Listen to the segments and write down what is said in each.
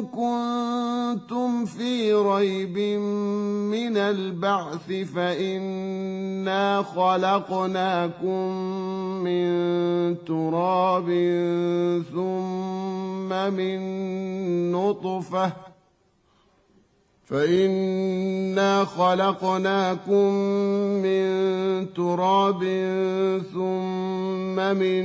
كنتم في ريب من البعث فإنا خلقناكم من تراب ثم من نطفة فإنا خلقناكم من تراب ثم من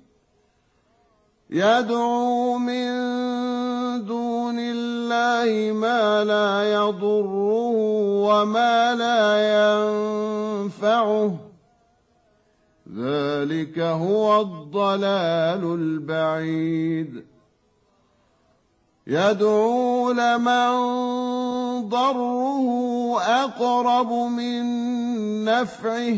يدعو من دون الله ما لا يضره وما لا ينفعه. ذلك هو الضلال البعيد. يدعو لمن ضره أقرب من نفعه.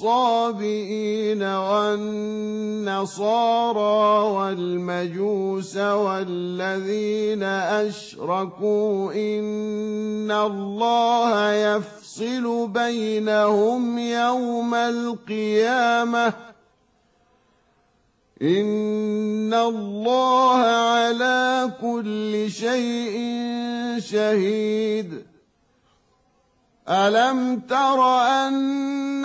والصابئين والنصارى والمجوس والذين أشركوا إن الله يفصل بينهم يوم القيامة إن الله على كل شيء شهيد ألم تر أن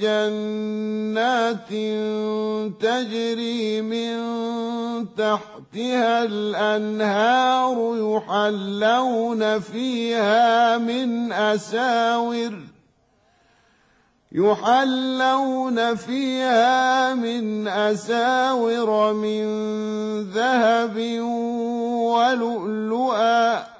جنات تجري من تحتها الأنهار يحلون فيها من أساور يحلون فيها من أساور من ذهب ولؤلؤا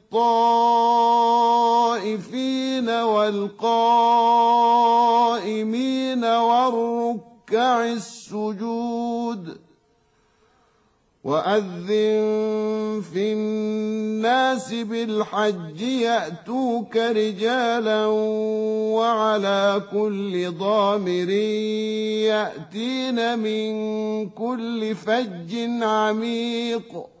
الطائفين والقائمين والركع السجود وأذن في الناس بالحج يأتوك رجالا وعلى كل ضامر يأتين من كل فج عميق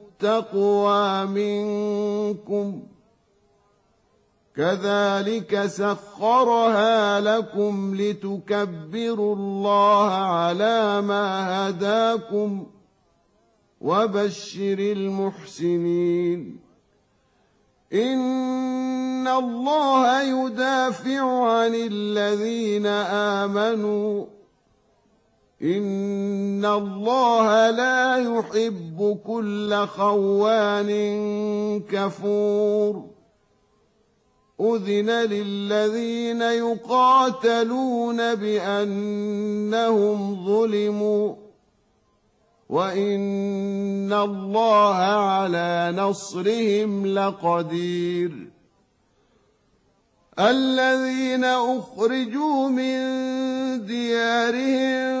التقوى منكم كذلك سخرها لكم لتكبروا الله على ما هداكم وبشر المحسنين. إن الله يدافع عن الذين آمنوا ان الله لا يحب كل خوان كفور اذن للذين يقاتلون بانهم ظلموا وان الله على نصرهم لقدير الذين اخرجوا من ديارهم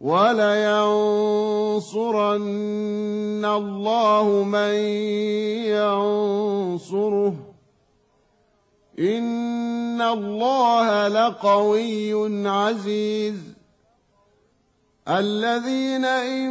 ولينصرن الله من ينصره. إن الله لقوي عزيز. الذين إن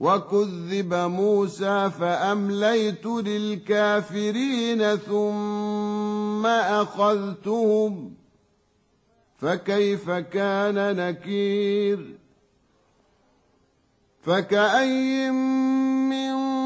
وكذب موسى فأمليت للكافرين ثم أخذتهم فكيف كان نكير فكأي من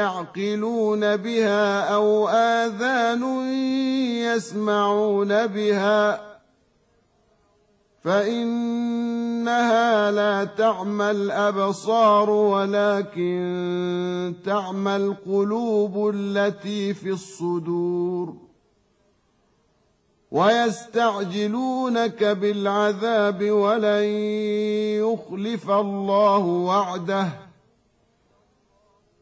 يعقلون بها أو آذان يسمعون بها فإنها لا تعمى الأبصار ولكن تعمى القلوب التي في الصدور ويستعجلونك بالعذاب ولن يخلف الله وعده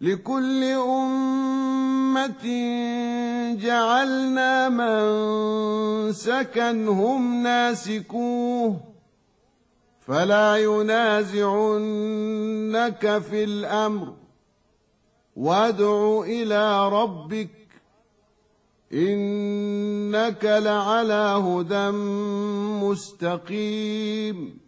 لكل أمة جعلنا من سكنهم ناسكوه فلا ينازعنك في الأمر وادع إلى ربك إنك لعلى هدى مستقيم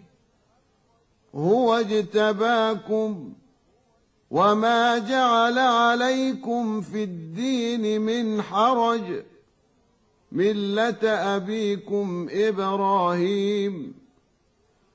هو اجتباكم وما جعل عليكم في الدين من حرج. ملة أبيكم إبراهيم.